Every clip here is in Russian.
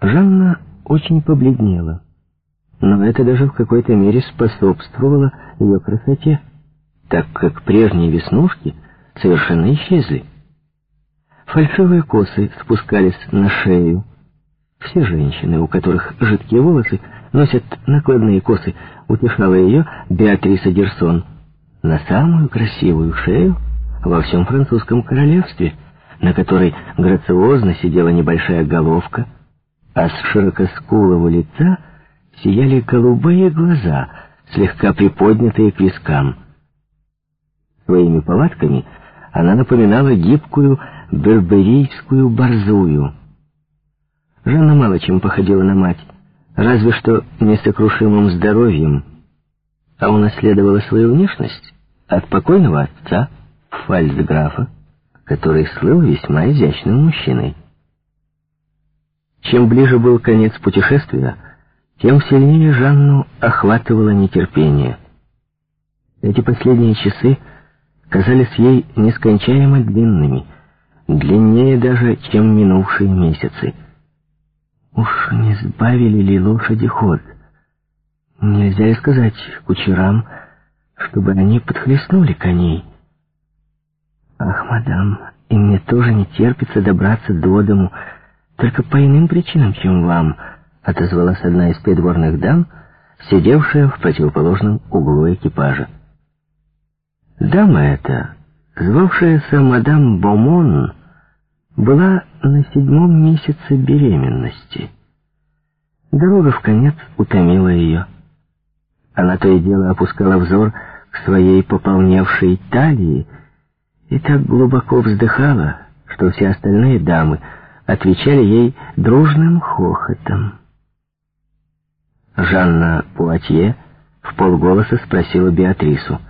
Жанна очень побледнела, но это даже в какой-то мере способствовало ее красоте, так как прежние веснушки совершенно исчезли. Фальшивые косы спускались на шею. Все женщины, у которых жидкие волосы, носят накладные косы, утешала ее Беатриса Дерсон. На самую красивую шею во всем французском королевстве, на которой грациозно сидела небольшая головка, а с широкоскулого лица сияли голубые глаза, слегка приподнятые к вискам. Своими повадками она напоминала гибкую берберийскую борзую. Жанна мало чем походила на мать, разве что несокрушимым здоровьем, а унаследовала свою внешность от покойного отца, фальцграфа, который слыл весьма изящным мужчиной. Чем ближе был конец путешествия, тем сильнее Жанну охватывало нетерпение. Эти последние часы казались ей нескончаемо длинными, длиннее даже, чем минувшие месяцы. Уж не сбавили ли лошади ход? Нельзя ли сказать кучерам, чтобы они подхлестнули коней? Ах, мадам, и мне тоже не терпится добраться до дому, только по иным причинам, чем вам, отозвалась одна из придворных дам, сидевшая в противоположном углу экипажа. Дама эта, звавшаяся мадам Бомон, была на седьмом месяце беременности. Дорога в конец утомила ее. Она то и дело опускала взор к своей пополневшей талии и так глубоко вздыхала, что все остальные дамы отвечали ей дружным хохотом. Жанна Пуатье в полголоса спросила Беатрису.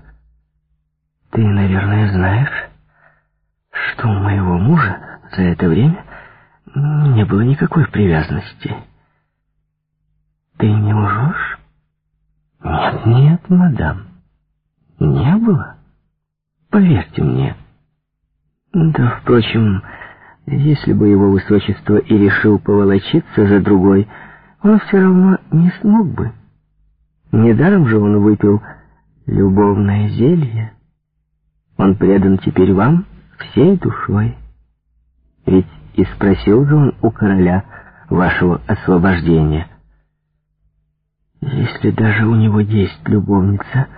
«Ты, наверное, знаешь, что у моего мужа за это время не было никакой привязанности. Ты не лжешь?» «Нет, нет, мадам, не было. Поверьте мне». «Да, впрочем, если бы его высочество и решил поволочиться за другой, он все равно не смог бы. Недаром же он выпил любовное зелье. Он предан теперь вам всей душой. Ведь и спросил же он у короля вашего освобождения. Если даже у него есть любовница,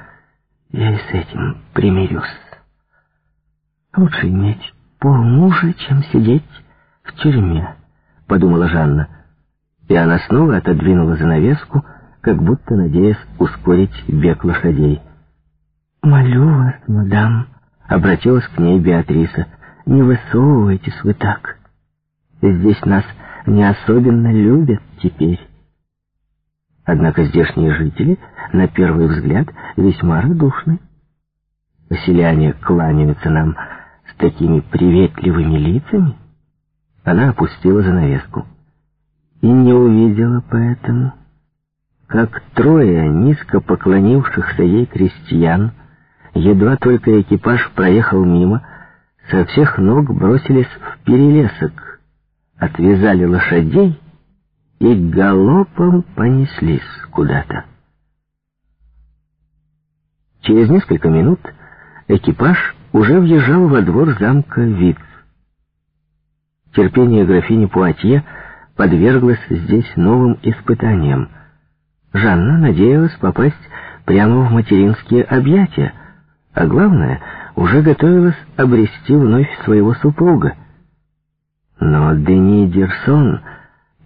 я и с этим примирюсь. Лучше иметь полмужа, чем сидеть в тюрьме, подумала Жанна. И она снова отодвинула занавеску, как будто надеясь ускорить бег лошадей. «Молю вас, мадам», — обратилась к ней Беатриса, — «не высовывайтесь вы так. Здесь нас не особенно любят теперь». Однако здешние жители, на первый взгляд, весьма радушны. Поселяне кланяются нам такими приветливыми лицами? Она опустила занавеску и не увидела поэтому, как трое низко поклонившихся ей крестьян, едва только экипаж проехал мимо, со всех ног бросились в перелесок, отвязали лошадей и галопом понеслись куда-то. Через несколько минут экипаж уже въезжал во двор замка Виц. Терпение графини Пуатье подверглось здесь новым испытаниям. Жанна надеялась попасть прямо в материнские объятия, а главное, уже готовилась обрести вновь своего супруга. Но Дени Дерсон,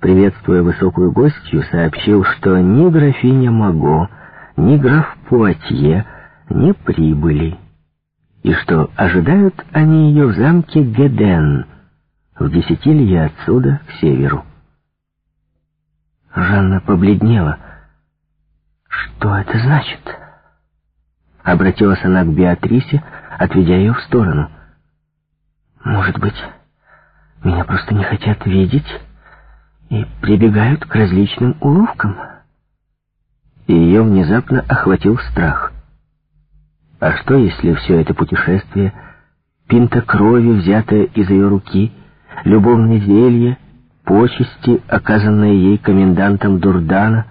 приветствуя высокую гостью, сообщил, что ни графиня Маго, ни граф Пуатье не прибыли и что ожидают они ее в замке Геден, в десяти отсюда, к северу. Жанна побледнела. «Что это значит?» Обратилась она к Беатрисе, отведя ее в сторону. «Может быть, меня просто не хотят видеть и прибегают к различным уловкам?» И ее внезапно охватил страх. А что, если все это путешествие, пинта крови, взятая из ее руки, любовное зелье, почести, оказанные ей комендантом Дурдана,